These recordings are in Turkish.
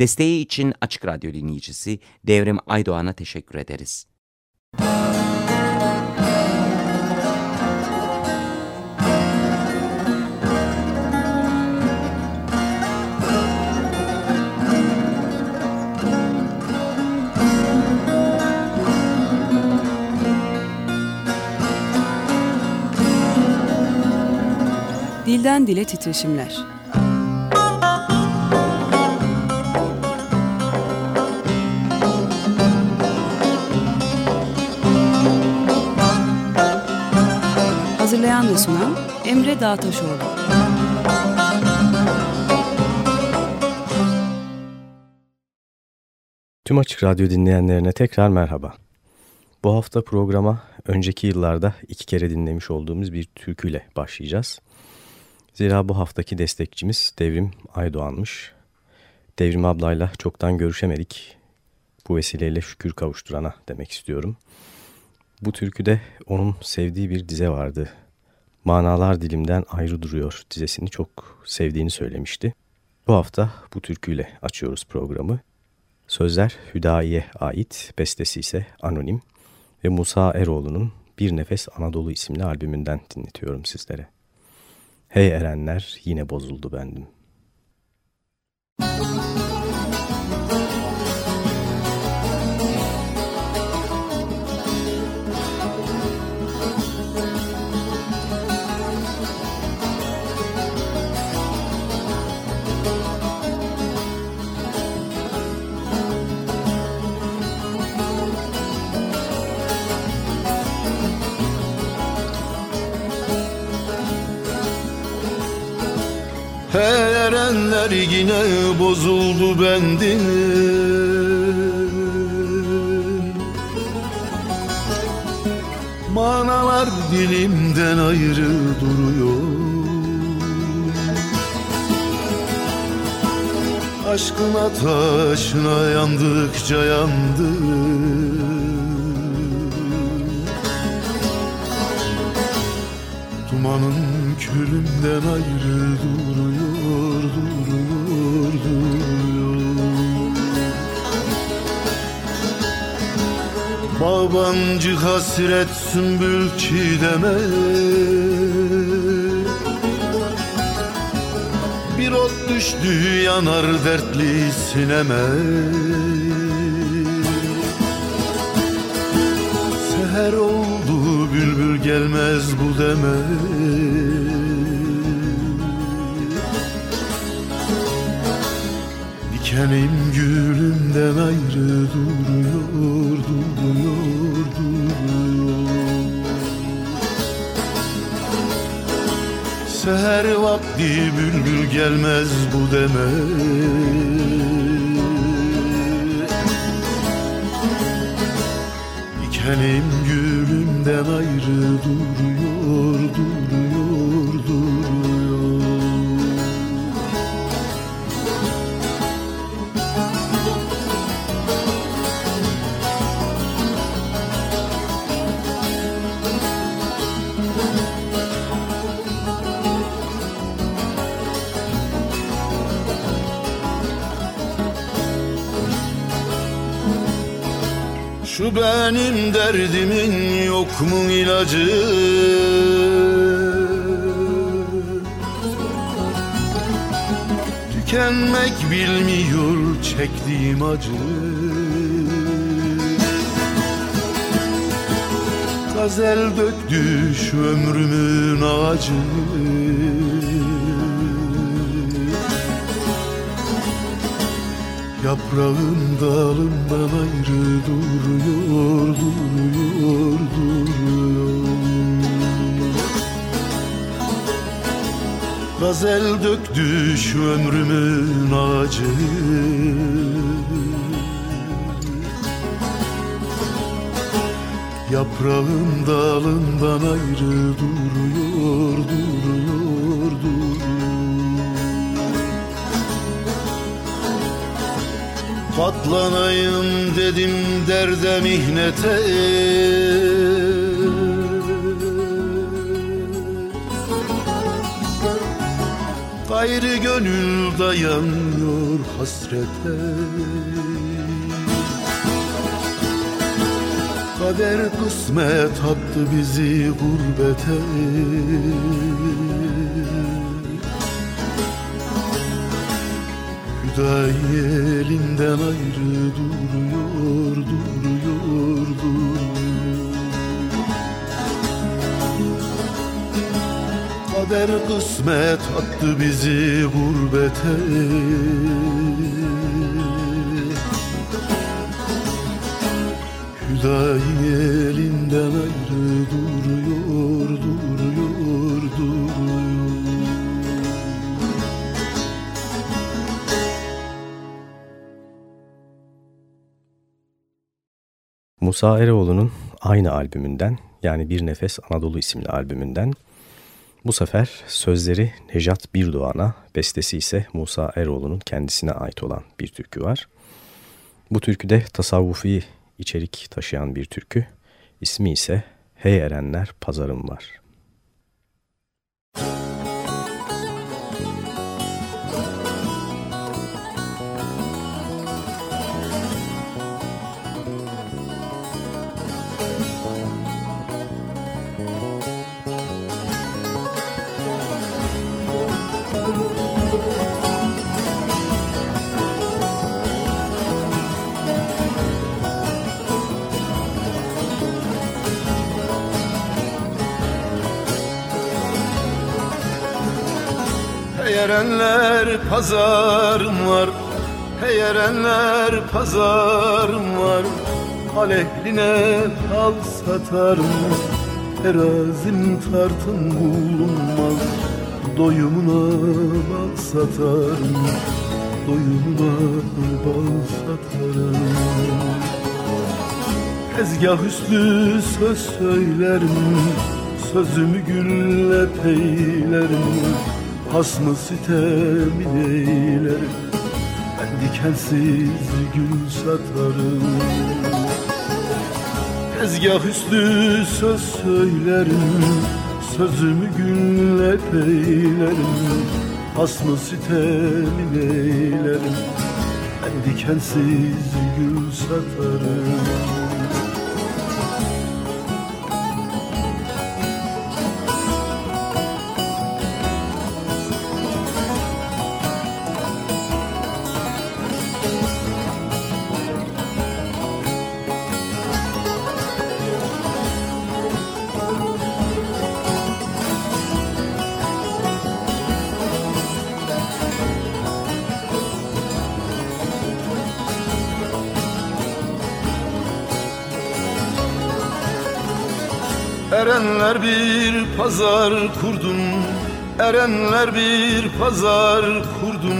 Desteği için Açık Radyo dinleyicisi Devrim Aydoğan'a teşekkür ederiz. Dilden Dile Titreşimler Hazırlayan ve sunan Emre Dağtaşoğlu Tüm Açık Radyo dinleyenlerine tekrar merhaba. Bu hafta programa önceki yıllarda iki kere dinlemiş olduğumuz bir türküyle başlayacağız. Zira bu haftaki destekçimiz Devrim Aydoğan'mış. Devrim ablayla çoktan görüşemedik. Bu vesileyle şükür kavuşturana demek istiyorum. Bu türküde onun sevdiği bir dize vardı. Manalar dilimden ayrı duruyor dizesini çok sevdiğini söylemişti. Bu hafta bu türküyle açıyoruz programı. Sözler Hüdayi'ye ait, bestesi ise anonim ve Musa Eroğlu'nun Bir Nefes Anadolu isimli albümünden dinletiyorum sizlere. Hey erenler yine bozuldu bendim. Müzik Erenler yine bozuldu bendim Manalar dilimden ayrı duruyor. Aşkın ateşine yandıkça yandım Dumanın külünden ayrı Babancı hasret sümbül çiğdeme. Bir ot düştü yanar dertli sineme. Seher oldu bülbül gelmez bu deme. Dikenim gülümden ayrı duruyor, duruyor, duruyor. Seher vakti bülbül gelmez bu deme. Dikenim gülümden ayrı duruyor, duruyor, benim derdimin yok mu ilacı? Tükenmek bilmiyor çektiğim acı. Gazel döktü şu ömrümün ağacı Yaprağım dalımdan ayrı duruyor, duruyor, duruyor. Gazel döktü şu ömrümün ağacı Yaprağım dalından ayrı duruyor, duruyor, Katlanayım dedim derde mihnete. Gayrı gönül dayanıyor hasrete. Kader kısmet attı bizi gurbete Hüdayi elinden ayrı duruyor, duruyor, duruyor. Kader kısmet attı bizi gurbete. Hüdayi elinden ayrı duruyor, duruyor, duruyor Musa Eroğlu'nun aynı albümünden yani Bir Nefes Anadolu isimli albümünden bu sefer sözleri Nejat Birdoğan'a, bestesi ise Musa Eroğlu'nun kendisine ait olan bir türkü var. Bu türküde tasavvufi içerik taşıyan bir türkü, ismi ise Hey Erenler Pazarım Var. Erenler pazarım var? Hey erenler pazarım var? Alehline al satarım Terazim tartım bulunmaz. Doyumuna bal satarım Doyumuna bal satarım Tezgah üstü söz söylerim Sözümü gülle peylerim Hasmı sitemin eyler Ben dikensiz gül satarım. Tezgah üstü söz söylerim Sözümü gülle peylerim. Hasmı sitemin eylerim Ben dikensiz gül satarım Erenler bir pazar kurdum Erenler bir pazar kurdum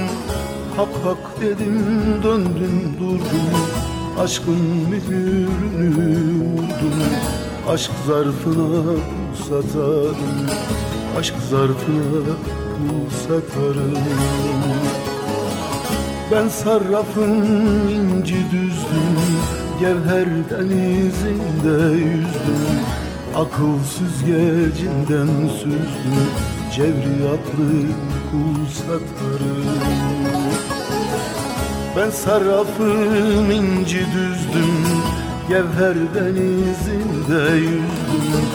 Hak hak dedim döndüm durdum Aşkın mühürünü vurdum Aşk zarfına pul satarım Aşk zarfına pul satarım Ben sarrafın inci düzdüm. Gevher denizinde yüzdüm Akıl süzgecinden süzdüm Cevriyatlı kul satarım Ben sarrafım inci düzdüm Gevher denizinde yüzdüm.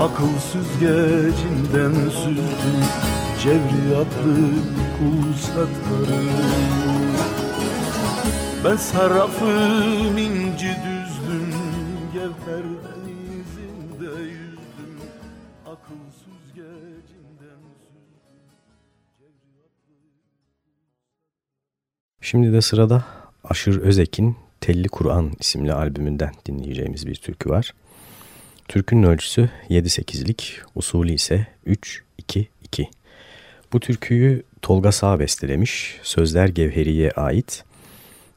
Akıl süzgecinden süzdüm Cevriyatlı kul satarım Ben sarrafım inci Şimdi de sırada Aşır Özek'in Telli Kur'an isimli albümünden dinleyeceğimiz bir türkü var. Türkünün ölçüsü 7-8'lik, usulü ise 3-2-2. Bu türküyü Tolga Sağ bestelemiş, sözler Gevheri'ye ait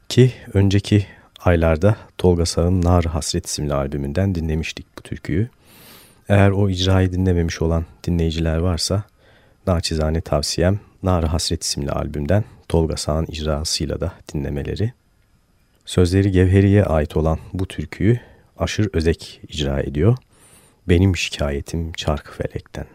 ki önceki aylarda Tolga Sağ'ın Nar Hasret isimli albümünden dinlemiştik bu türküyü. Eğer o icrayı dinlememiş olan dinleyiciler varsa naçizane tavsiyem Nar Hasret isimli albümden Tolga Sağ'ın icrasıyla da dinlemeleri. Sözleri Gevheri'ye ait olan bu türküyü Aşır Özek icra ediyor. Benim şikayetim çarkı felekten.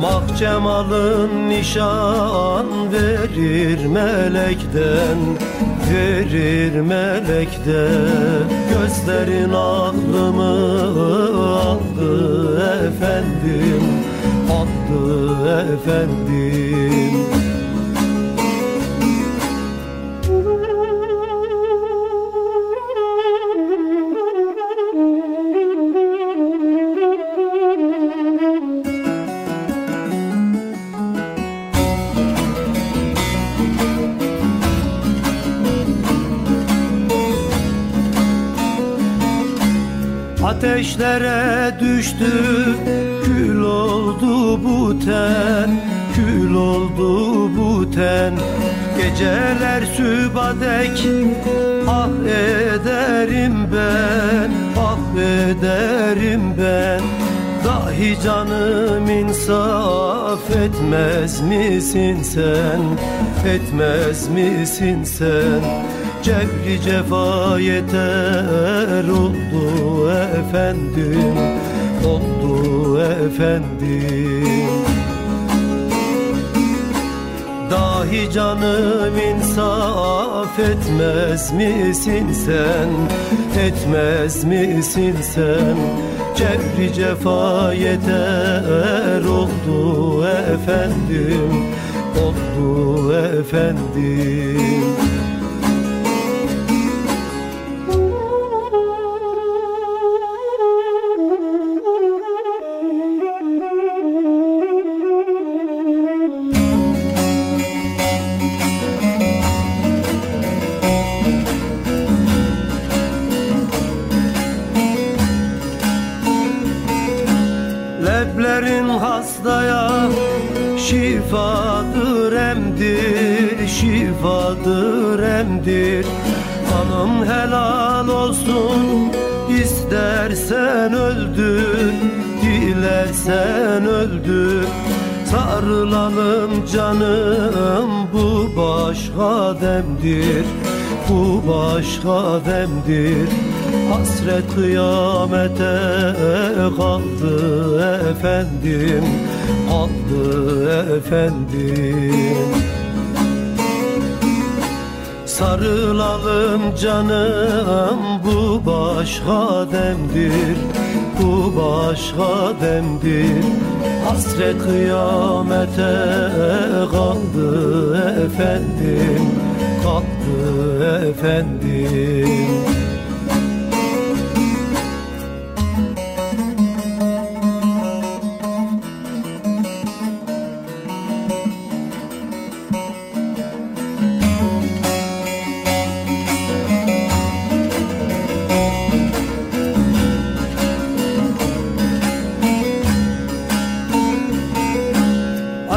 Mak cemalın nişan verir melekten Verir melekten. Gözlerin aklımı aldı efendim Aldı efendim Ateşlere düştü. Kül oldu bu ten Kül oldu bu ten. Geceler sübadek Ah ederim ben Ah ederim ben. Dahi canım insaf etmez misin sen? Etmez misin sen Cevri cefa yeter oldu efendim Oldu efendim. Dahi canım insaf etmez misin sen Etmez misin sen? Cevri cefa yeter oldu efendim Oldu efendim başka demdir. Hasret kıyamete kaldı efendim Kaldı efendim. Sarılalım canım bu başka demdir Bu başka demdir. Hasret kıyamete kaldı efendim Kaldı efendim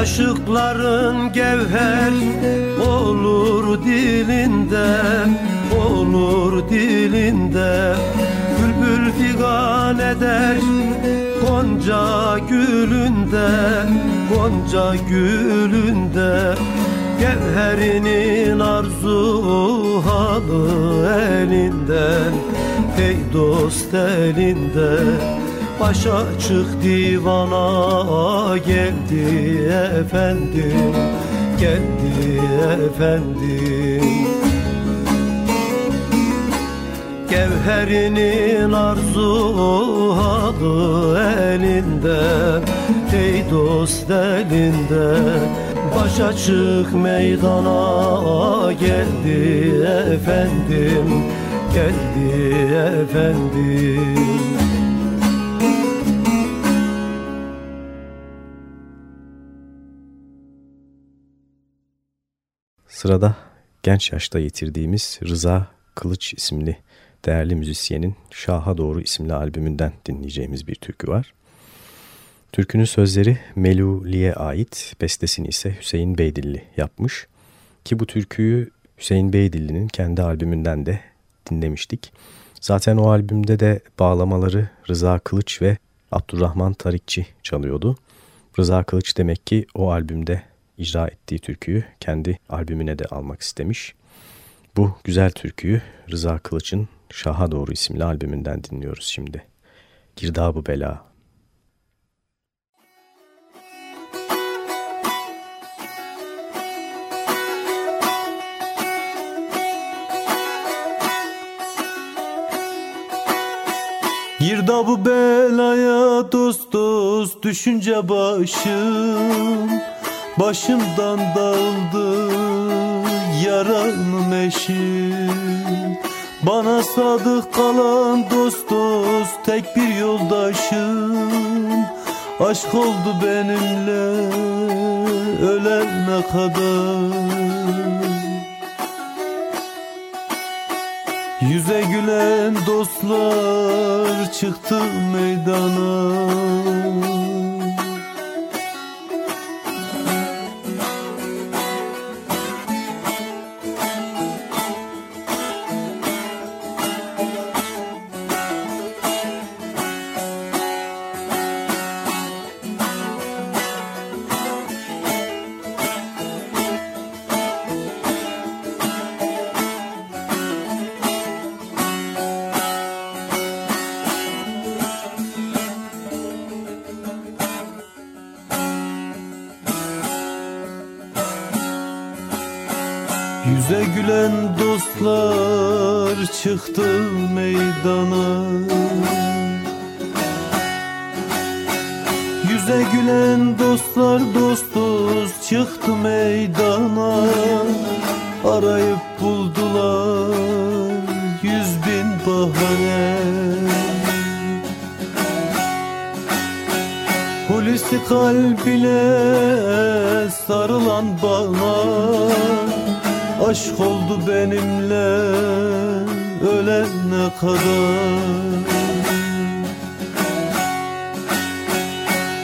Aşıkların gevher olur dilinde Olur dilinde. Bülbül figan eder Gonca gülünde Gonca gülünde. Gevherinin arzu halı elinden Hey dost elinden Başa çık divana geldi efendim Geldi efendim Gevherinin arzu halı elinde Ey dost elinde. Başa çık meydana geldi efendim Geldi efendim. Sırada genç yaşta yitirdiğimiz Rıza Kılıç isimli değerli müzisyenin Şaha Doğru isimli albümünden dinleyeceğimiz bir türkü var. Türkünün sözleri Meluli'ye ait, bestesini ise Hüseyin Beydilli yapmış. Ki bu türküyü Hüseyin Beydilli'nin kendi albümünden de dinlemiştik. Zaten o albümde de bağlamaları Rıza Kılıç ve Abdurrahman Tarikçi çalıyordu. Rıza Kılıç demek ki o albümde icra ettiği türküyü kendi albümüne de almak istemiş. Bu güzel türküyü Rıza Kılıç'ın Şaha Doğru isimli albümünden dinliyoruz şimdi. Girdabı Bela. Girdabı belaya dost dost düşünce başım. Başımdan dağıldı yaranım eşim Bana sadık kalan dost dost tek bir yoldaşım. Aşk oldu benimle ölene kadar? Yüze gülen dostlar çıktı meydana Yüze gülen dostlar çıktı meydana. Yüze gülen dostlar dost dost çıktı meydana. Arayıp buldular yüz bin bahane. Hulusi kalbine sarılan bana Aşk oldu benimle ölene kadar?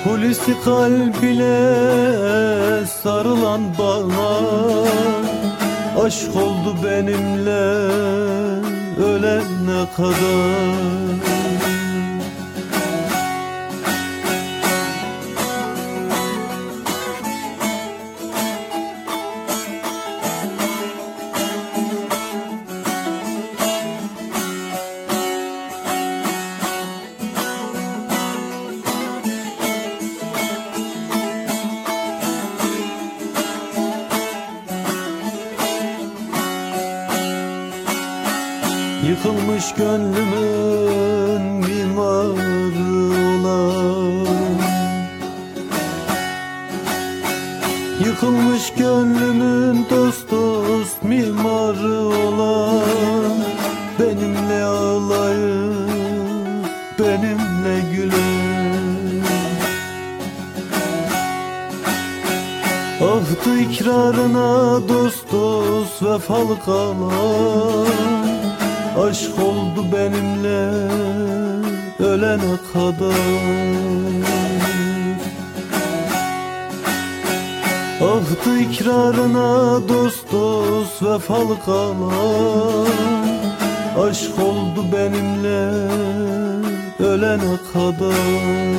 Hulusi kalbine sarılan bana Aşk oldu benimle ölene kadar Ahtı ikrarına dost dost vefalı kalan. Aşk oldu benimle ölene kadar. Ahtı ikrarına dost dost vefalı kalan. Aşk oldu benimle ölene kadar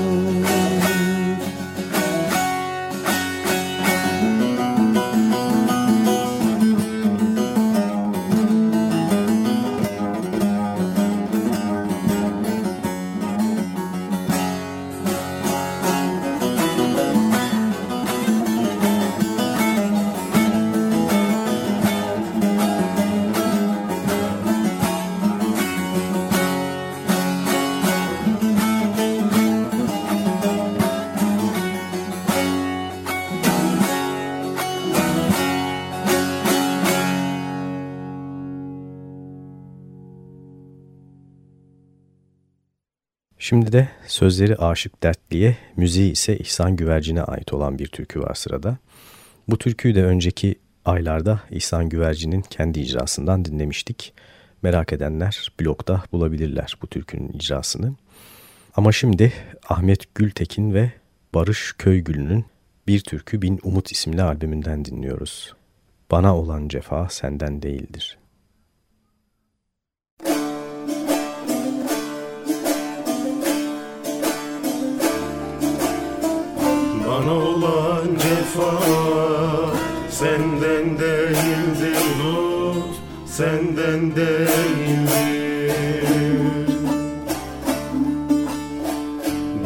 Şimdi de sözleri Aşık Dertli'ye, müziği ise İhsan Güvercin'e ait olan bir türkü var sırada. Bu türküyü de önceki aylarda İhsan Güvercin'in kendi icrasından dinlemiştik. Merak edenler blogda bulabilirler bu türkünün icrasını. Ama şimdi Ahmet Gültekin ve Barış Köygül'ün Bir Türkü Bin Umut isimli albümünden dinliyoruz. Bana olan cefa senden değildir. Bana olan cefa senden değildir dost, senden değildir.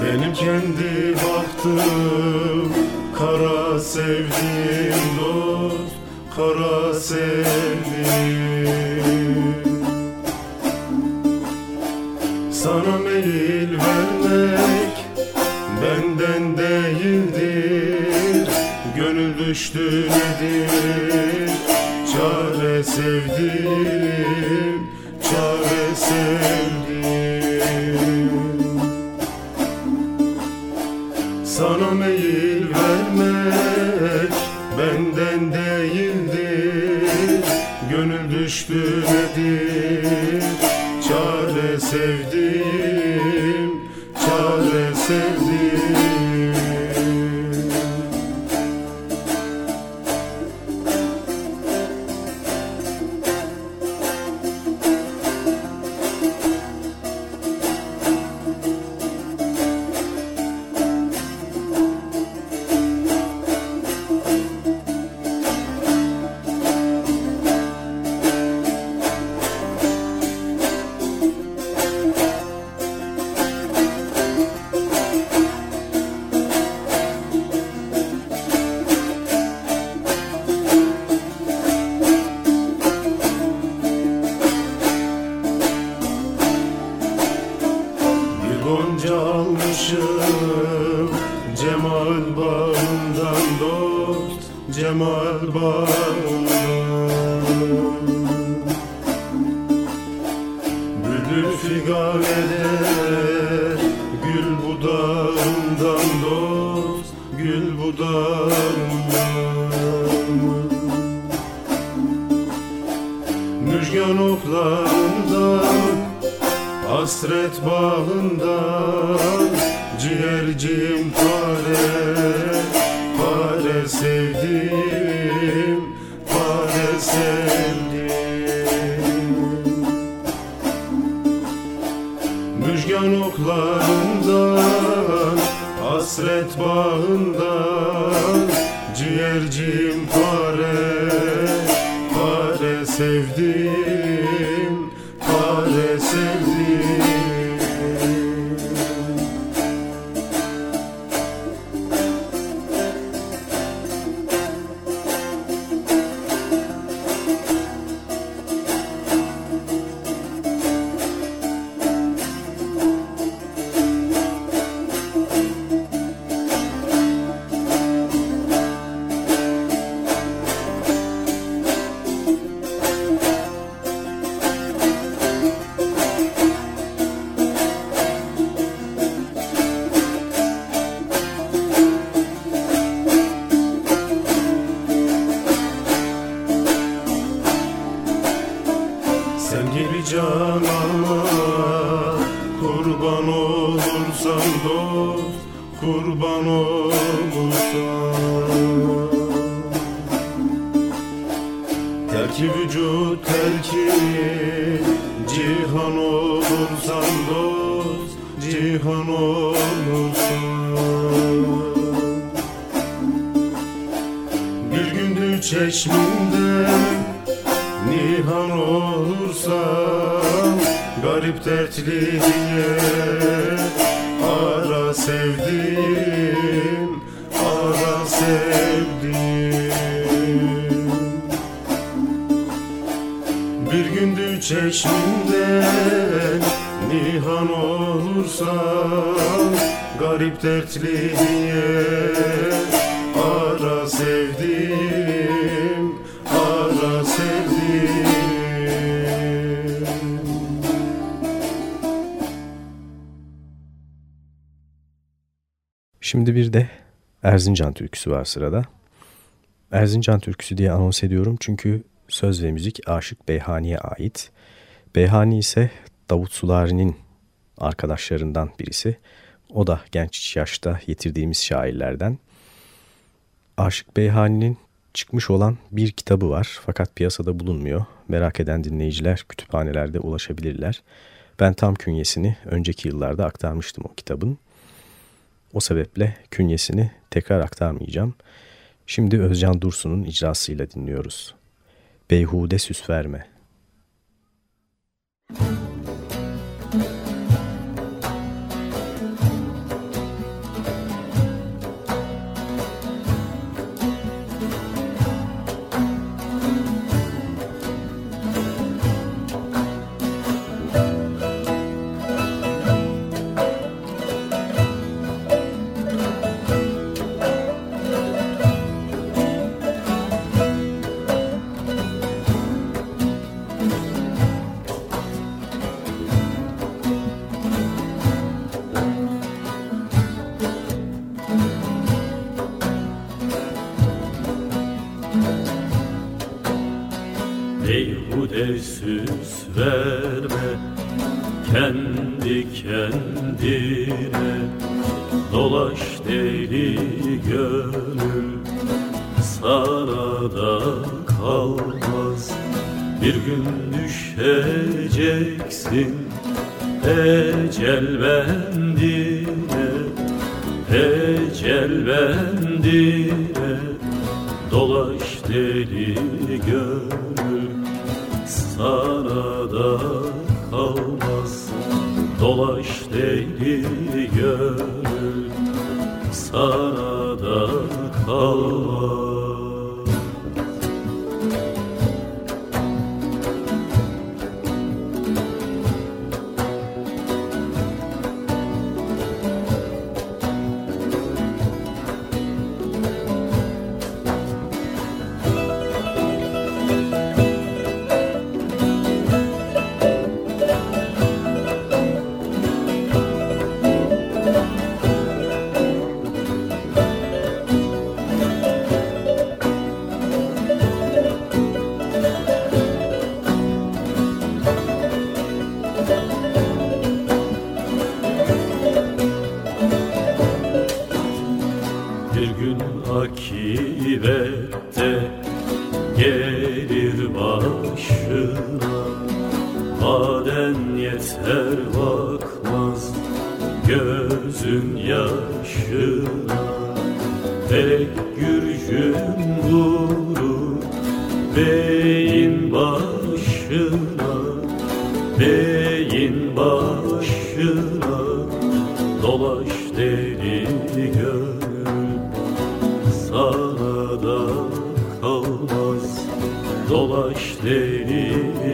Benim kendi baktım kara sevdiğim dost, kara sevdiğim. Düştü nedir? Çare sevdim Erzincan türküsü var sırada. Erzincan türküsü diye anons ediyorum çünkü söz ve müzik Aşık Beyhani'ye ait. Beyhani ise Davut Sulari'nin arkadaşlarından birisi. O da genç yaşta yitirdiğimiz şairlerden. Aşık Beyhani'nin çıkmış olan bir kitabı var fakat piyasada bulunmuyor. Merak eden dinleyiciler kütüphanelerde ulaşabilirler. Ben tam künyesini önceki yıllarda aktarmıştım o kitabın. O sebeple künyesini tekrar aktarmayacağım. Şimdi Özcan Dursun'un icrasıyla dinliyoruz. Beyhude süs verme. Bir gün düşeceksin Ecel bendine Ecel bendine Dolaş deli gönül Sana da kalmaz. Dolaş deli gönül Sana da kalmaz. Meyhaniyen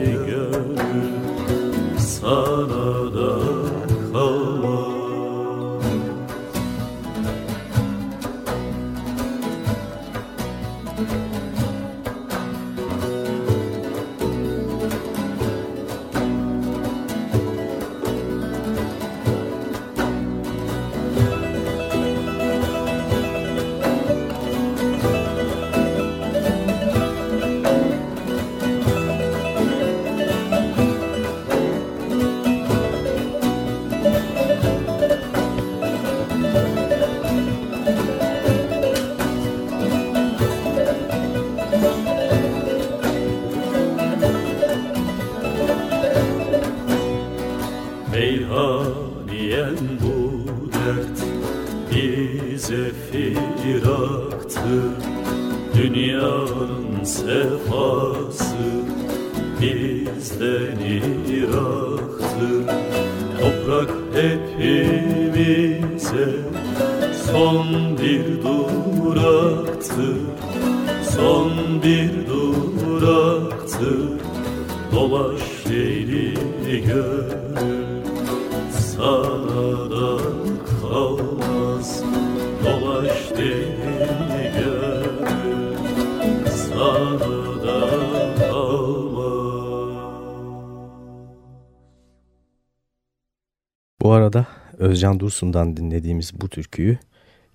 Özcan Dursun'dan dinlediğimiz bu türküyü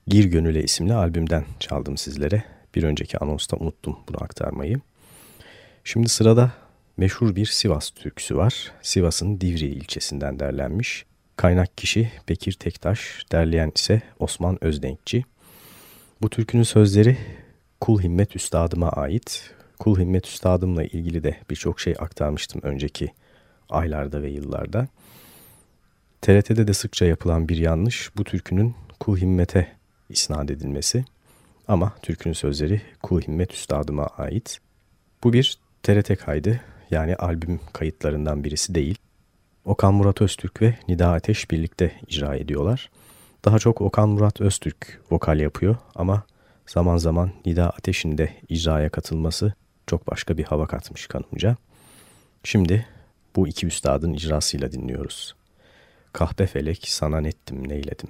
Gir Gönüle isimli albümden çaldım sizlere. Bir önceki anonsta unuttum bunu aktarmayı. Şimdi sırada meşhur bir Sivas türküsü var. Sivas'ın Divri ilçesinden derlenmiş. Kaynak kişi Bekir Tektaş, derleyen ise Osman Özdenkçi. Bu türkünün sözleri Kul Himmet Üstadıma ait. Kul Himmet Üstadımla ilgili de birçok şey aktarmıştım önceki aylarda ve yıllarda. TRT'de de sıkça yapılan bir yanlış bu türkünün Kul Himmet'e isnat edilmesi. Ama türkünün sözleri Kul Himmet Üstadıma ait. Bu bir TRT kaydı yani albüm kayıtlarından birisi değil. Okan Murat Öztürk ve Nida Ateş birlikte icra ediyorlar. Daha çok Okan Murat Öztürk vokal yapıyor ama zaman zaman Nida Ateş'in de icraya katılması çok başka bir hava katmış kanımca. Şimdi bu iki üstadın icrasıyla dinliyoruz. Kahpe felek sana nettim neyledim.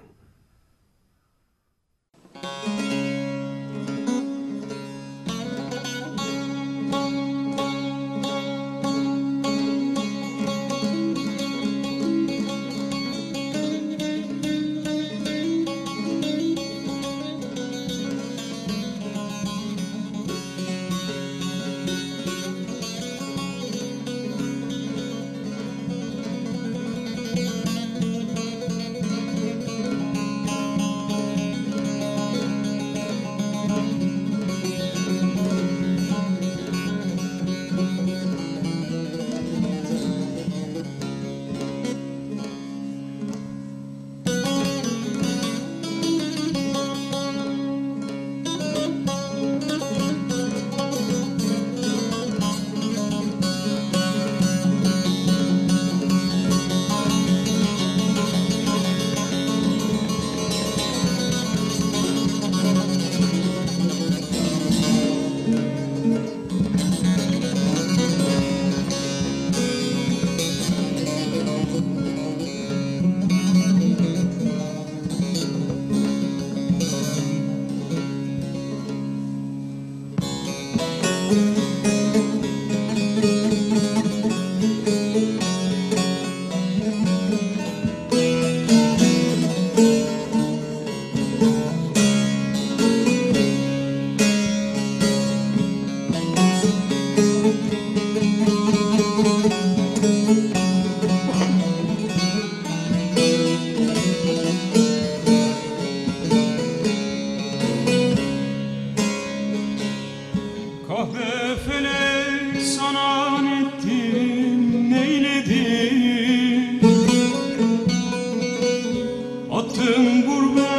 Sarayım yareleri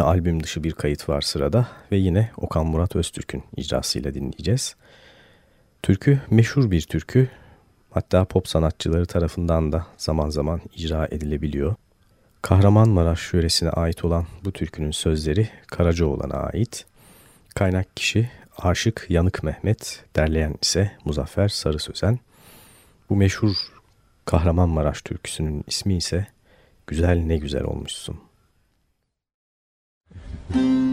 Yine albüm dışı bir kayıt var sırada ve yine Okan Murat Öztürk'ün icrasıyla dinleyeceğiz. Türkü meşhur bir türkü. Hatta pop sanatçıları tarafından da zaman zaman icra edilebiliyor. Kahramanmaraş yöresine ait olan bu türkünün sözleri Karacaoğlan'a ait. Kaynak kişi Aşık Yanık Mehmet, derleyen ise Muzaffer Sarı Sözen. Bu meşhur Kahramanmaraş türküsünün ismi ise Güzel Ne Güzel Olmuşsun. Müzik güzel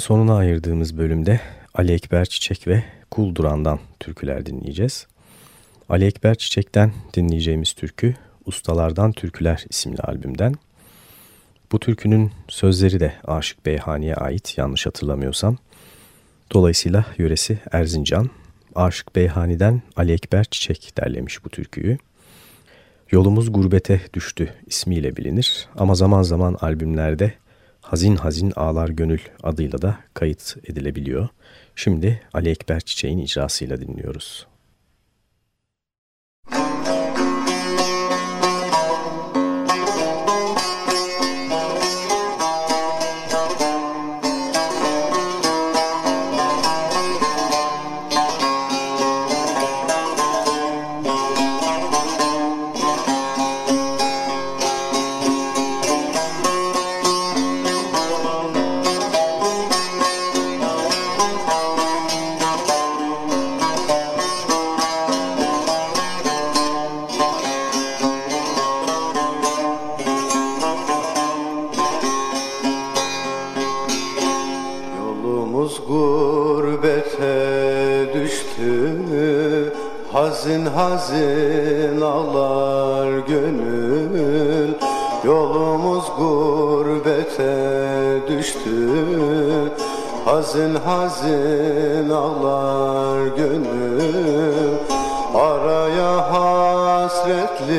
sonuna ayırdığımız bölümde Ali Ekber Çiçek ve Kul Duran'dan türküler dinleyeceğiz. Ali Ekber Çiçek'ten dinleyeceğimiz türkü Ustalardan Türküler isimli albümden. Bu türkünün sözleri de Aşık Beyhani'ye ait yanlış hatırlamıyorsam. Dolayısıyla yöresi Erzincan. Aşık Beyhani'den Ali Ekber Çiçek derlemiş bu türküyü. Yolumuz Gurbete Düştü ismiyle bilinir ama zaman zaman albümlerde Hazin Hazin Ağlar Gönül adıyla da kayıt edilebiliyor. Şimdi Ali Ekber Çiçek'in icrasıyla dinliyoruz. Hazin hazin ağlar gönül. Araya hasretlik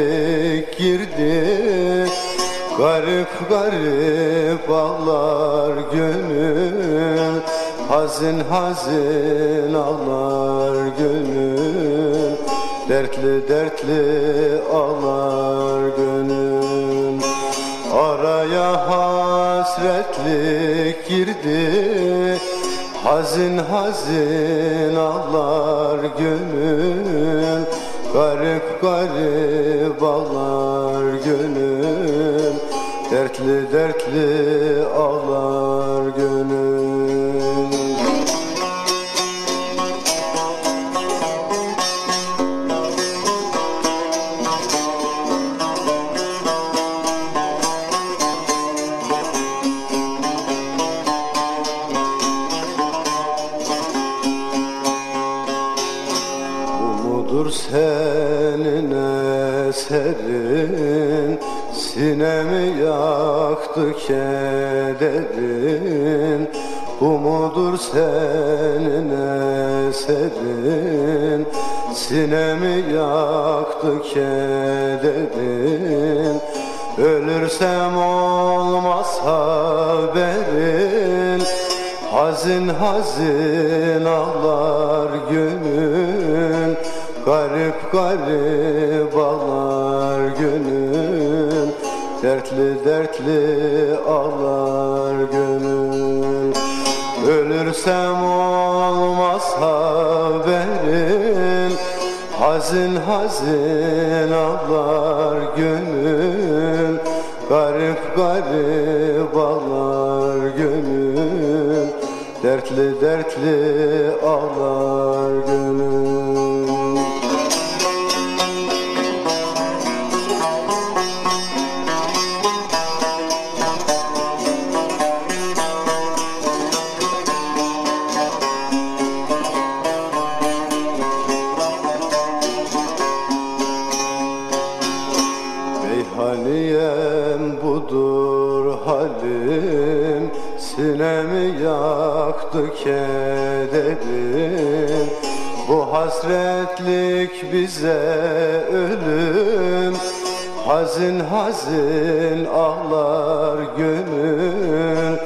girdi. Garip garip ağlar gönül. Hazin hazin ağlar gönül. Dertli dertli ağlar gönül. Araya hasretlik girdi Hazin hazin ağlar gönül. Garip garip ağlar gönül. Dertli dertli ağlar kederin Umudur senin eserin. Sinemi yaktı kederin Ölürsem olmaz haberin Hazin hazin ağlar gönül Garip garip ağlar gönül Dertli dertli garip ağlar gönül Dertli dertli ağlar gönül kederim Bu hasretlik bize ölüm. Hazin hazin ağlar gönül.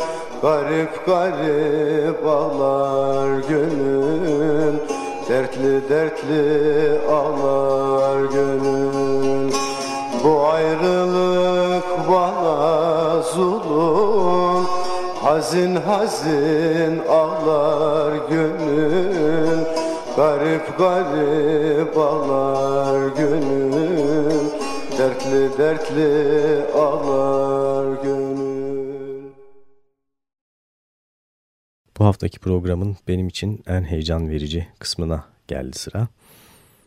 Garip garip ağlar gönül. Dertli dertli ağlar Hazin hazin ağlar gönül Garip garip ağlar gönül Dertli dertli ağlar gönül Bu haftaki programın benim için en heyecan verici kısmına geldi sıra.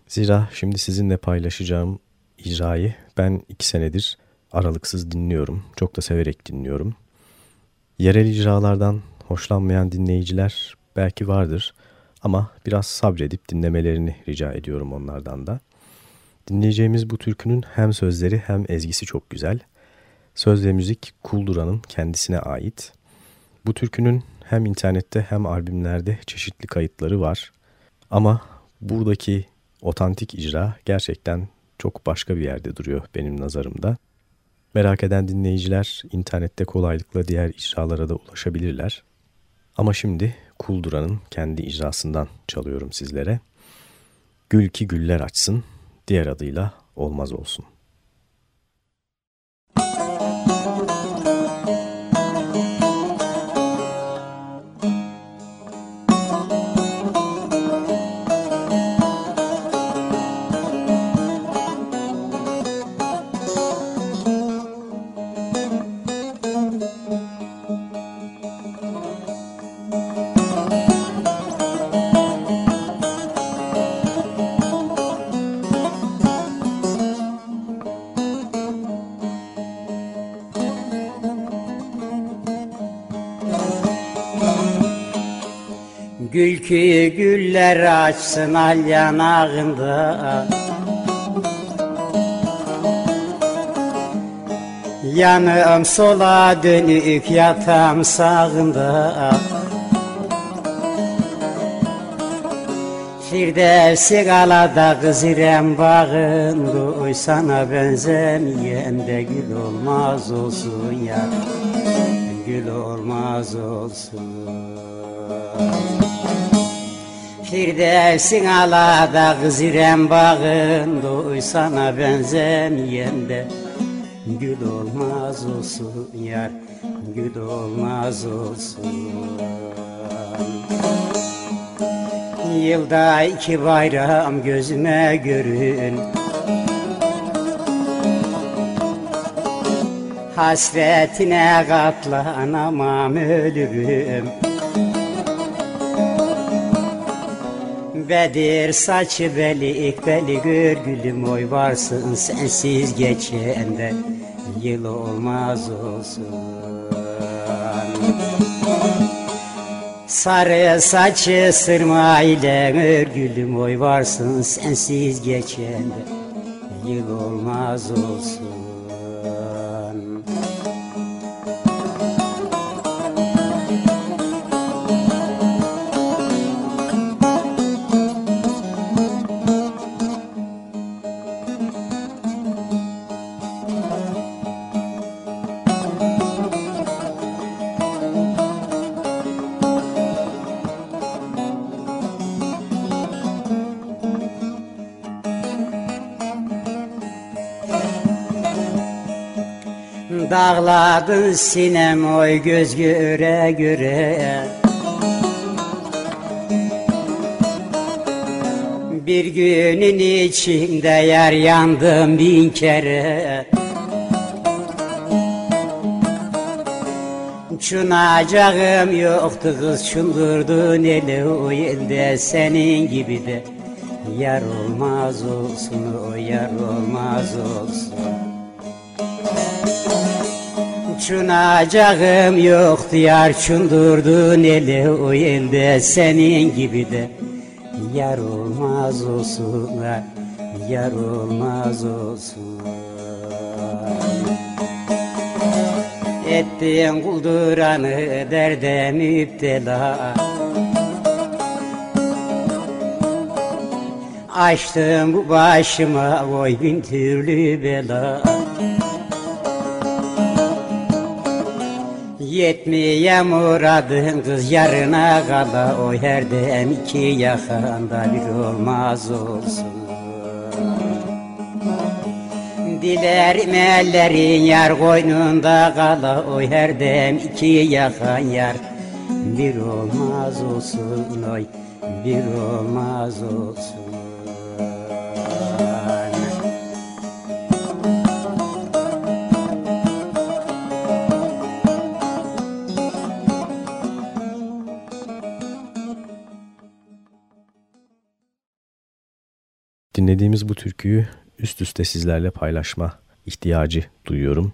Zira şimdi sizinle paylaşacağım icrayı ben iki senedir aralıksız dinliyorum. Çok da severek dinliyorum. Yerel icralardan hoşlanmayan dinleyiciler belki vardır ama biraz sabredip dinlemelerini rica ediyorum onlardan da. Dinleyeceğimiz bu türkünün hem sözleri hem ezgisi çok güzel. Söz ve müzik Kuldura'nın kendisine ait. Bu türkünün hem internette hem albümlerde çeşitli kayıtları var. Ama buradaki otantik icra gerçekten çok başka bir yerde duruyor benim nazarımda. Merak eden dinleyiciler internette kolaylıkla diğer icralara da ulaşabilirler. Ama şimdi Kuldura'nın kendi icrasından çalıyorum sizlere. Gül ki güller açsın, diğer adıyla olmaz olsun. Açsın al yanağında. Yanım sola dönük yatam sağında. Firdevsi galada kız İrem bağında Oy sana benzemeyen de gül olmaz olsun ya. Gül olmaz olsun Firdevsin alada kız İrem bağında Oy sana benzemeyen de Gül olmaz olsun yar Gül olmaz olsun. Yılda iki bayram gözüme görün. Hasretine katlanamam ölürüm Bedir saçı belik beli gör gülüm oy varsın sensiz geçende. Yıl olmaz olsun. Sarı saçı sırma ile örgülüm oy varsın sensiz geçen yıl olmaz olsun. Dağladın sinem oy göz göre göre. Bir günün içinde yer yandım bin kere. Çunacağım yoktu kız çundurdun eli o elde. Senin gibi de Yar olmaz olsun o yar olmaz olsun Çunacağım yoktu yar çundurdun eli o senin gibi de. Yar olmaz olsun yar olmaz olsun Ettiğin kulduranı derde müptela. Açtım bu başıma oy bin türlü bela Yetmeye muradın kız yarına kala O her dem iki yakanda bir olmaz olsun. Dilerim ellerin yar koynunda kala O her dem iki yakan yar Bir olmaz olsun oy bir olmaz olsun Dinlediğimiz bu türküyü üst üste sizlerle paylaşma ihtiyacı duyuyorum.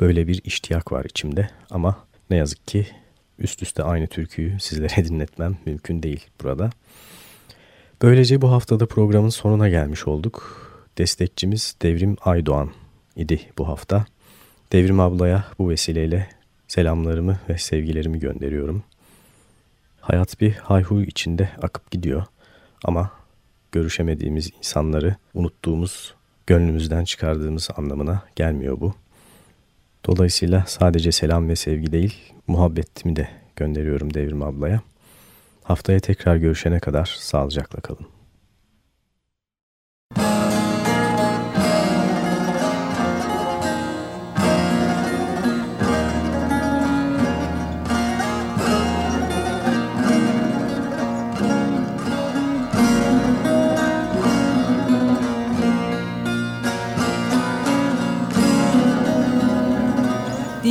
Böyle bir iştiyak var içimde ama ne yazık ki üst üste aynı türküyü sizlere dinletmem mümkün değil burada. Böylece bu haftada programın sonuna gelmiş olduk. Destekçimiz Devrim Aydoğan idi bu hafta. Devrim ablaya bu vesileyle selamlarımı ve sevgilerimi gönderiyorum. Hayat bir hayhuy içinde akıp gidiyor ama görüşemediğimiz insanları unuttuğumuz, gönlümüzden çıkardığımız anlamına gelmiyor bu. Dolayısıyla sadece selam ve sevgi değil, muhabbetimi de gönderiyorum Devrim ablaya. Haftaya tekrar görüşene kadar sağlıcakla kalın.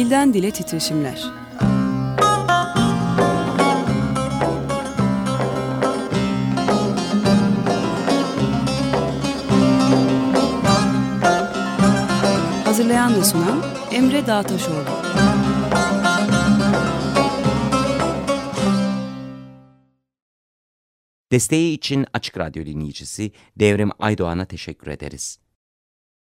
Dilden dile titreşimler. Hazırlayan ve sunan Emre Dağtaşoğlu. Desteği için Açık Radyo dinleyicisi Devrim Aydoğan'a teşekkür ederiz.